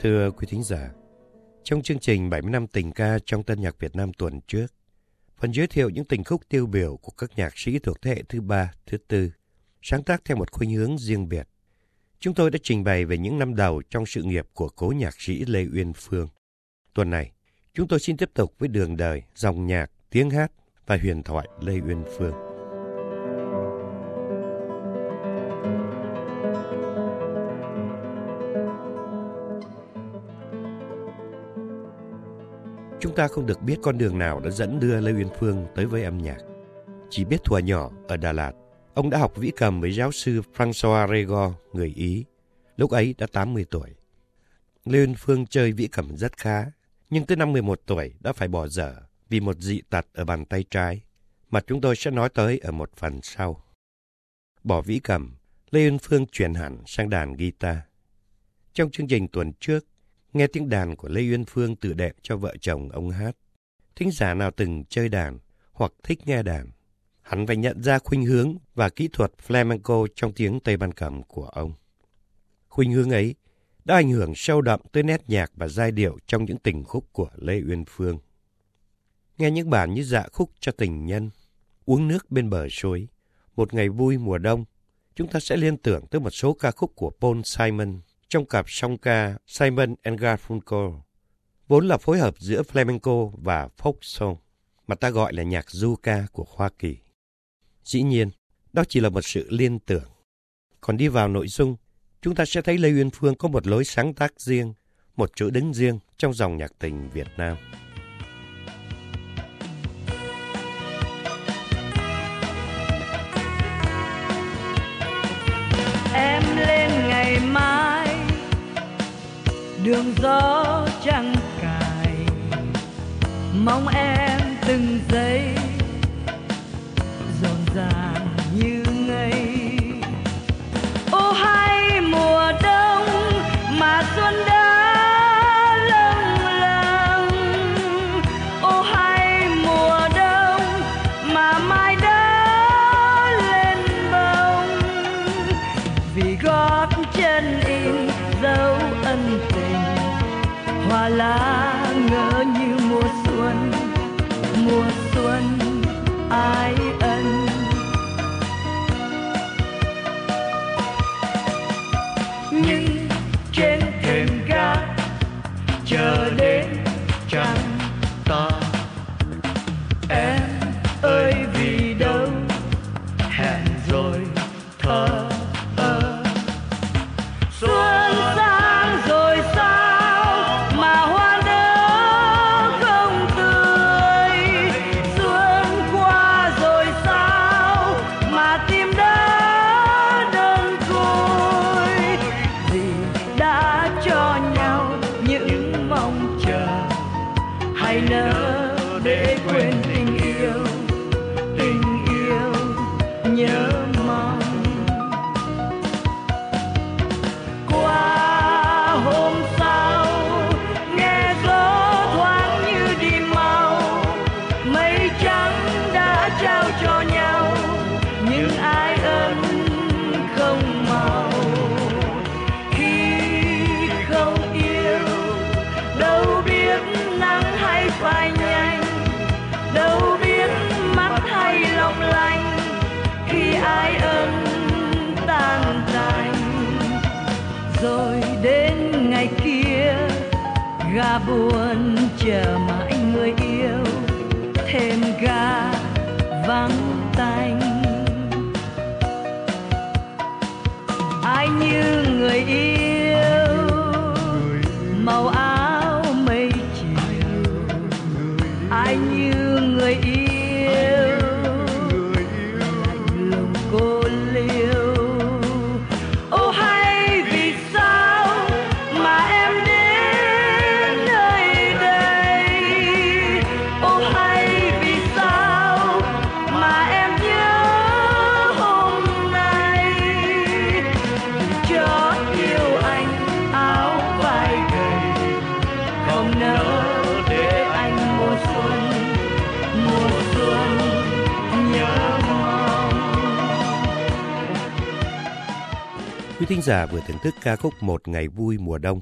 Thưa quý thính giả, trong chương trình 70 năm tình ca trong tân nhạc Việt Nam tuần trước, phần giới thiệu những tình khúc tiêu biểu của các nhạc sĩ thuộc thế hệ thứ ba, thứ tư, sáng tác theo một khuynh hướng riêng biệt. Chúng tôi đã trình bày về những năm đầu trong sự nghiệp của cố nhạc sĩ Lê Uyên Phương. Tuần này, chúng tôi xin tiếp tục với đường đời, dòng nhạc, tiếng hát và huyền thoại Lê Uyên Phương. Chúng ta không được biết con đường nào đã dẫn đưa Lê Uyên Phương tới với âm nhạc. Chỉ biết thuở nhỏ ở Đà Lạt, ông đã học vĩ cầm với giáo sư François Rego, người Ý. Lúc ấy đã 80 tuổi. Lê Uyên Phương chơi vĩ cầm rất khá, nhưng tới năm 11 tuổi đã phải bỏ dở vì một dị tật ở bàn tay trái, mà chúng tôi sẽ nói tới ở một phần sau. Bỏ vĩ cầm, Lê Uyên Phương chuyển hẳn sang đàn guitar. Trong chương trình tuần trước, nghe tiếng đàn của Lê Uyên Phương tự đệm cho vợ chồng ông hát. Thính giả nào từng chơi đàn hoặc thích nghe đàn, hắn phải nhận ra khuynh hướng và kỹ thuật flamenco trong tiếng Tây Ban Cầm của ông. Khuynh hướng ấy đã ảnh hưởng sâu đậm tới nét nhạc và giai điệu trong những tình khúc của Lê Uyên Phương. Nghe những bản như dạ khúc cho tình nhân, uống nước bên bờ suối, một ngày vui mùa đông, chúng ta sẽ liên tưởng tới một số ca khúc của Paul Simon trong cặp song ca Simon and Garfunkel, vốn là phối hợp giữa flamenco và folk song, mà ta gọi là nhạc du ca của Hoa Kỳ. Dĩ nhiên, đó chỉ là một sự liên tưởng. Còn đi vào nội dung, chúng ta sẽ thấy Lê Uyên Phương có một lối sáng tác riêng, một chỗ đứng riêng trong dòng nhạc tình Việt Nam. Đường gió trăng cài. Mong em từng giây dồn ràng buồn thính giả vừa thưởng thức ca khúc Một Ngày Vui Mùa Đông.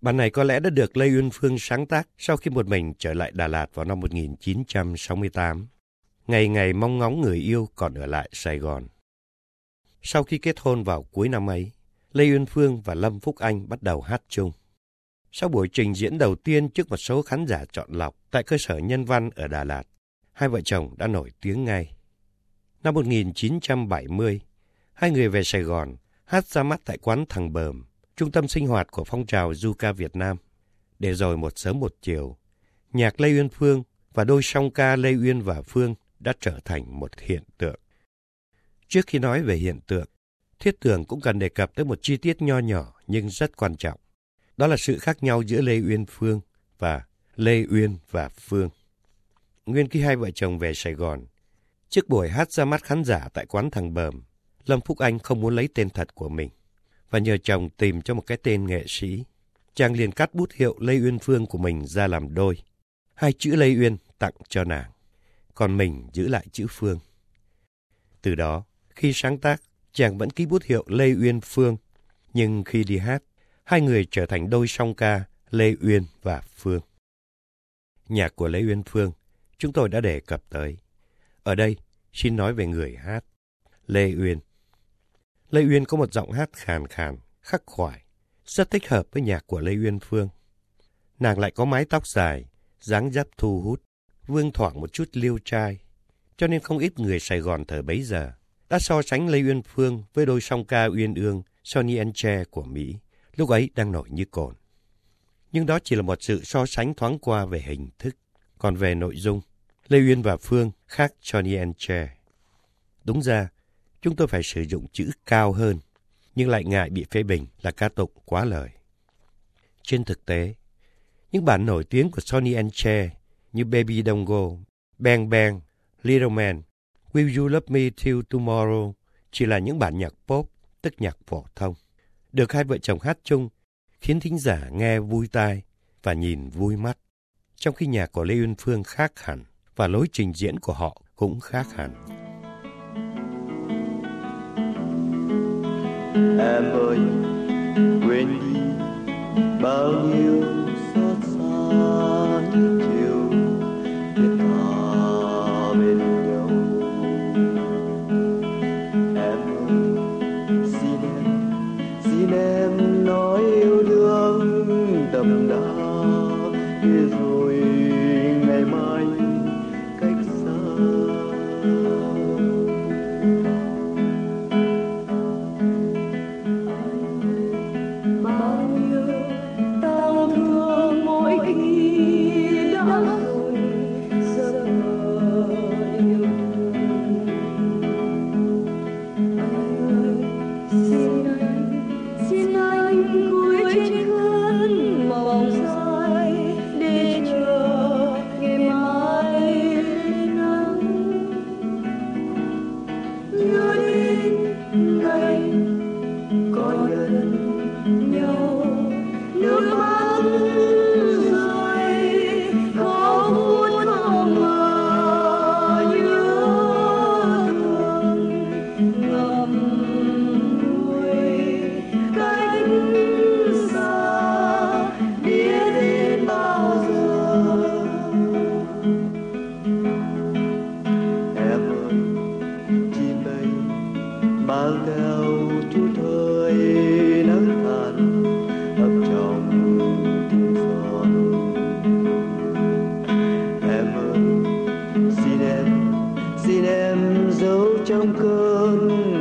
Bản này có lẽ đã được Lê Uyên Phương sáng tác sau khi một mình trở lại Đà Lạt vào năm 1968. Ngày ngày mong ngóng người yêu còn ở lại Sài Gòn. Sau khi kết hôn vào cuối năm ấy, Lê Uyên Phương và Lâm Phúc Anh bắt đầu hát chung. Sau buổi trình diễn đầu tiên trước một số khán giả chọn lọc tại cơ sở nhân văn ở Đà Lạt, hai vợ chồng đã nổi tiếng ngay. Năm 1970, hai người về Sài Gòn, hát ra mắt tại quán Thằng Bờm, trung tâm sinh hoạt của phong trào du ca Việt Nam. Để rồi một sớm một chiều, nhạc Lê Uyên Phương và đôi song ca Lê Uyên và Phương đã trở thành một hiện tượng. Trước khi nói về hiện tượng, Thiết Tường cũng cần đề cập tới một chi tiết nho nhỏ nhưng rất quan trọng. Đó là sự khác nhau giữa Lê Uyên Phương và Lê Uyên và Phương. Nguyên khi hai vợ chồng về Sài Gòn, trước buổi hát ra mắt khán giả tại quán Thằng Bờm, Lâm Phúc Anh không muốn lấy tên thật của mình và nhờ chồng tìm cho một cái tên nghệ sĩ. Chàng liền cắt bút hiệu Lê Uyên Phương của mình ra làm đôi. Hai chữ Lê Uyên tặng cho nàng, còn mình giữ lại chữ Phương. Từ đó, khi sáng tác, chàng vẫn ký bút hiệu Lê Uyên Phương, nhưng khi đi hát, hai người trở thành đôi song ca Lê Uyên và Phương. Nhạc của Lê Uyên Phương, chúng tôi đã đề cập tới. Ở đây, xin nói về người hát, Lê Uyên. Lê Uyên có một giọng hát khàn khàn, khắc khoải, rất thích hợp với nhạc của Lê Uyên Phương. Nàng lại có mái tóc dài, dáng dấp thu hút, vương thoảng một chút liêu trai, cho nên không ít người Sài Gòn thời bấy giờ đã so sánh Lê Uyên Phương với đôi song ca Uyên Ương, Sonny and Cher của Mỹ, lúc ấy đang nổi như cồn. Nhưng đó chỉ là một sự so sánh thoáng qua về hình thức, còn về nội dung, Lê Uyên và Phương khác Sonny and Cher. Đúng ra, chúng tôi phải sử dụng chữ cao hơn, nhưng lại ngại bị phê bình là ca tụng quá lời. Trên thực tế, những bản nổi tiếng của Sonny and Cher như Baby Don't Go, Bang Bang, Little Man, Will You Love Me Till Tomorrow chỉ là những bản nhạc pop, tức nhạc phổ thông. Được hai vợ chồng hát chung, khiến thính giả nghe vui tai và nhìn vui mắt. Trong khi nhạc của Lê Uyên Phương khác hẳn và lối trình diễn của họ cũng khác hẳn. Em ơi, quên đi bao nhiêu xót xa những chiều để ta bên nhau. Em ơi, xin em xin em nói yêu đương đậm đà để rồi No, no. demandons. em giấu trong cơn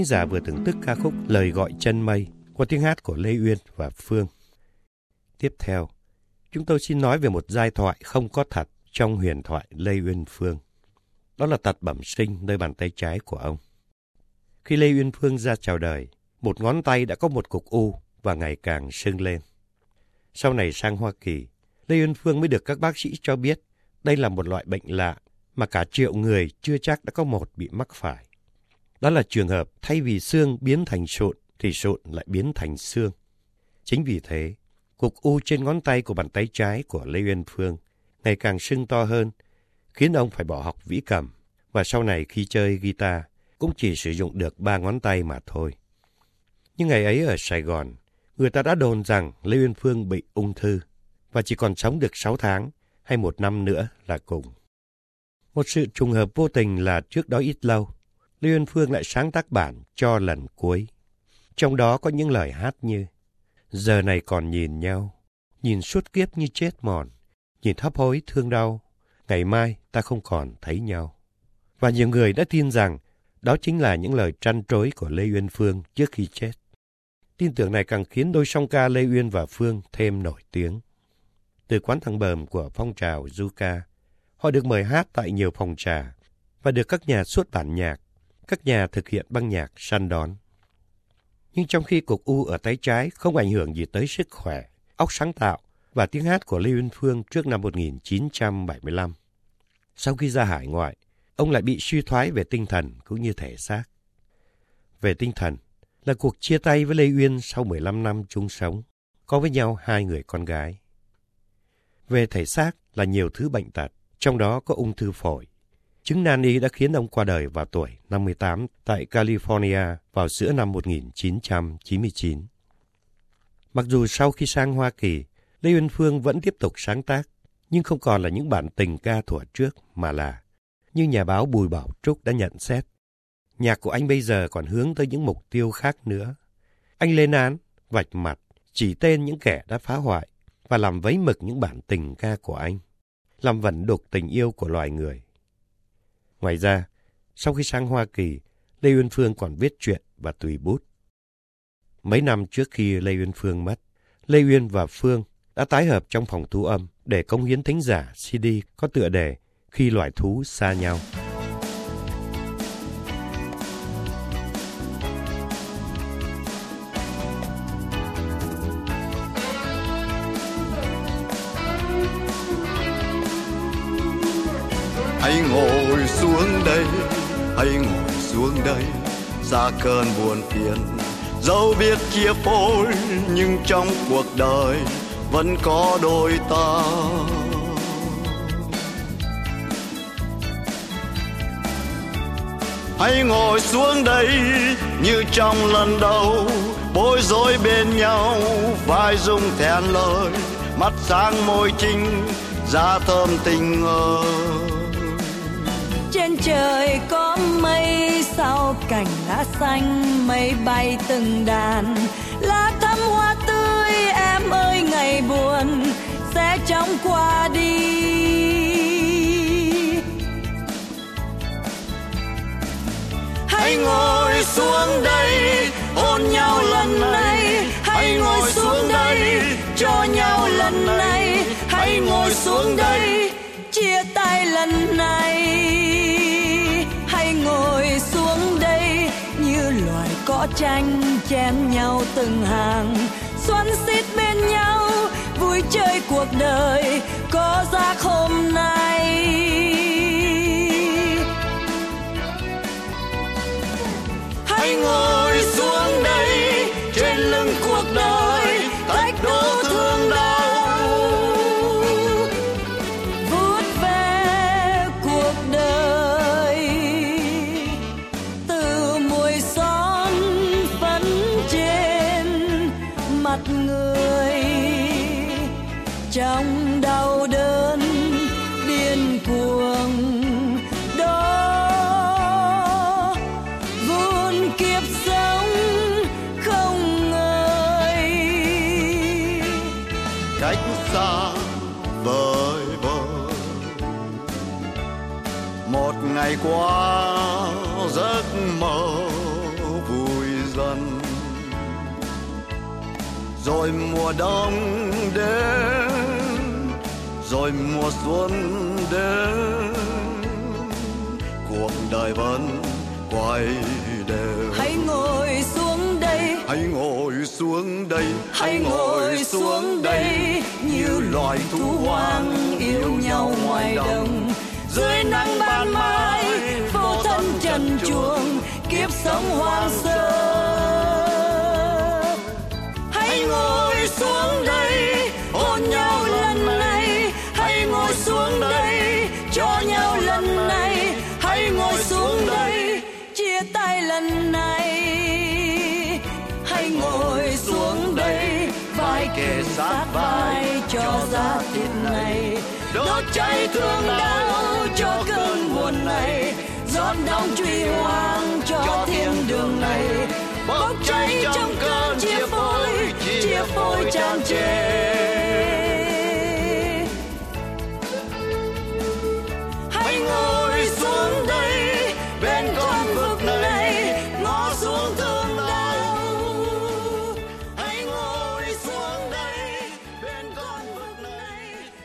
thính giả vừa thưởng thức ca khúc Lời gọi chân mây qua tiếng hát của Lê Uyên và Phương. Tiếp theo, chúng tôi xin nói về một giai thoại không có thật trong huyền thoại Lê Uyên Phương. Đó là tật bẩm sinh nơi bàn tay trái của ông. Khi Lê Uyên Phương ra chào đời, một ngón tay đã có một cục u và ngày càng sưng lên. Sau này sang Hoa Kỳ, Lê Uyên Phương mới được các bác sĩ cho biết đây là một loại bệnh lạ mà cả triệu người chưa chắc đã có một bị mắc phải. Đó là trường hợp thay vì xương biến thành sụn thì sụn lại biến thành xương. Chính vì thế, cục u trên ngón tay của bàn tay trái của Lê Uyên Phương ngày càng sưng to hơn, khiến ông phải bỏ học vĩ cầm và sau này khi chơi guitar cũng chỉ sử dụng được ba ngón tay mà thôi. Nhưng ngày ấy ở Sài Gòn, người ta đã đồn rằng Lê Uyên Phương bị ung thư và chỉ còn sống được 6 tháng hay một năm nữa là cùng. Một sự trùng hợp vô tình là trước đó ít lâu, Lê Uyên Phương lại sáng tác bản cho lần cuối. Trong đó có những lời hát như Giờ này còn nhìn nhau, nhìn suốt kiếp như chết mòn, nhìn hấp hối thương đau, ngày mai ta không còn thấy nhau. Và nhiều người đã tin rằng đó chính là những lời trăn trối của Lê Uyên Phương trước khi chết. Tin tưởng này càng khiến đôi song ca Lê Uyên và Phương thêm nổi tiếng. Từ quán thằng bờm của phong trào du ca, họ được mời hát tại nhiều phòng trà và được các nhà xuất bản nhạc, các nhà thực hiện băng nhạc săn đón. Nhưng trong khi cục u ở tay trái không ảnh hưởng gì tới sức khỏe, óc sáng tạo và tiếng hát của Lê Uyên Phương trước năm 1975. Sau khi ra hải ngoại, ông lại bị suy thoái về tinh thần cũng như thể xác. Về tinh thần là cuộc chia tay với Lê Uyên sau 15 năm chung sống, có với nhau hai người con gái. Về thể xác là nhiều thứ bệnh tật, trong đó có ung thư phổi. Chứng nan y đã khiến ông qua đời vào tuổi 58 tại California vào giữa năm 1999. Mặc dù sau khi sang Hoa Kỳ, Lê Uyên Phương vẫn tiếp tục sáng tác, nhưng không còn là những bản tình ca thuở trước mà là, như nhà báo Bùi Bảo Trúc đã nhận xét, nhạc của anh bây giờ còn hướng tới những mục tiêu khác nữa. Anh lên án, vạch mặt, chỉ tên những kẻ đã phá hoại và làm vấy mực những bản tình ca của anh, làm vẩn đục tình yêu của loài người. Ngoài ra, sau khi sang Hoa Kỳ, Lê Uyên Phương còn viết truyện và tùy bút. Mấy năm trước khi Lê Uyên Phương mất, Lê Uyên và Phương đã tái hợp trong phòng thu âm để công hiến thính giả CD có tựa đề Khi loài thú xa nhau. Hãy ngồi xuống đây, hãy ngồi xuống đây. Xa cơn buồn phiền, dẫu biết chia phôi, nhưng trong cuộc đời vẫn có đôi ta. Hãy ngồi xuống đây như trong lần đầu, bối rối bên nhau, vai dung thẹn lời, mắt sáng môi trinh, da thơm tình ơi trên trời có mây sau cảnh lá xanh mây bay từng đàn. Lá thắm hoa tươi, em ơi, ngày buồn, sẽ chóng qua đi. Hãy ngồi xuống đây, hôn nhau lần này. Hãy ngồi xuống đây, cho nhau lần này. Hãy ngồi xuống đây, chia tay lần này. Loài tranh chen nhau từng hàng. Xoắn xít bên nhau, vui chơi cuộc đời, có giác hôm nay. Hãy ngồi qua giấc mơ dần. Rồi mùa đông đến rồi mùa xuân đến. Cuộc đời vẫn quay đều. Hãy ngồi xuống đây. Hãy ngồi xuống đây. Hãy ngồi xuống đây. như loài thú hoang yêu nhau ngoài đồng dưới nắng ban mai vô thân trần chuồng, kiếp sống hoang sơ. Hãy ngồi xuống đây, hôn nhau lần này. Hãy ngồi xuống đây, cho nhau lần này. Hãy ngồi xuống đây, chia tay lần này. Hãy ngồi xuống đây, vai kề sát vai đốt cháy thương đau cho cơn buồn này. Giọt đông truy hoang cho thiên đường này. bốc cháy trong cơn chia phôi chia phôi tràn trề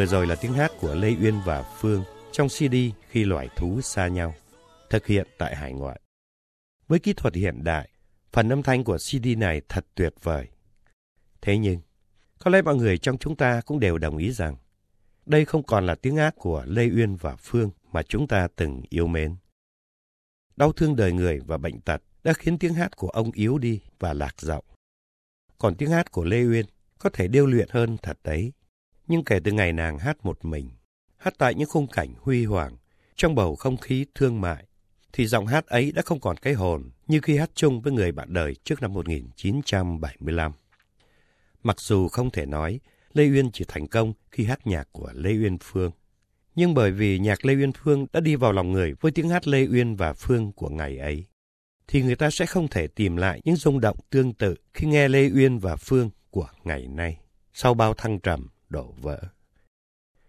Vừa rồi là tiếng hát của Lê Uyên và Phương trong CD Khi loài thú xa nhau, thực hiện tại hải ngoại. Với kỹ thuật hiện đại, phần âm thanh của CD này thật tuyệt vời. Thế nhưng, có lẽ mọi người trong chúng ta cũng đều đồng ý rằng đây không còn là tiếng hát của Lê Uyên và Phương mà chúng ta từng yêu mến. Đau thương đời người và bệnh tật đã khiến tiếng hát của ông yếu đi và lạc giọng. Còn tiếng hát của Lê Uyên có thể điêu luyện hơn thật đấy. Nhưng kể từ ngày nàng hát một mình, hát tại những khung cảnh huy hoàng, trong bầu không khí thương mại, thì giọng hát ấy đã không còn cái hồn như khi hát chung với người bạn đời trước năm 1975. Mặc dù không thể nói Lê Uyên chỉ thành công khi hát nhạc của Lê Uyên Phương, nhưng bởi vì nhạc Lê Uyên Phương đã đi vào lòng người với tiếng hát Lê Uyên và Phương của ngày ấy, thì người ta sẽ không thể tìm lại những rung động tương tự khi nghe Lê Uyên và Phương của ngày nay, sau bao thăng trầm đổ vỡ.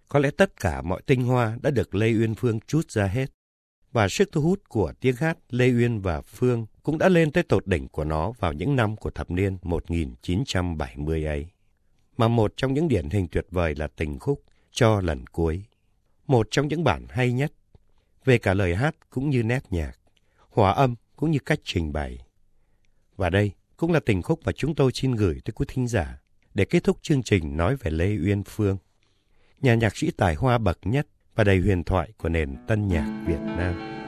Có lẽ tất cả mọi tinh hoa đã được Lê Uyên Phương chút ra hết, và sức thu hút của tiếng hát Lê Uyên và Phương cũng đã lên tới tột đỉnh của nó vào những năm của thập niên 1970 ấy. Mà một trong những điển hình tuyệt vời là tình khúc Cho lần cuối. Một trong những bản hay nhất, về cả lời hát cũng như nét nhạc, hòa âm cũng như cách trình bày. Và đây cũng là tình khúc mà chúng tôi xin gửi tới quý thính giả để kết thúc chương trình nói về Lê Uyên Phương, nhà nhạc sĩ tài hoa bậc nhất và đầy huyền thoại của nền tân nhạc Việt Nam.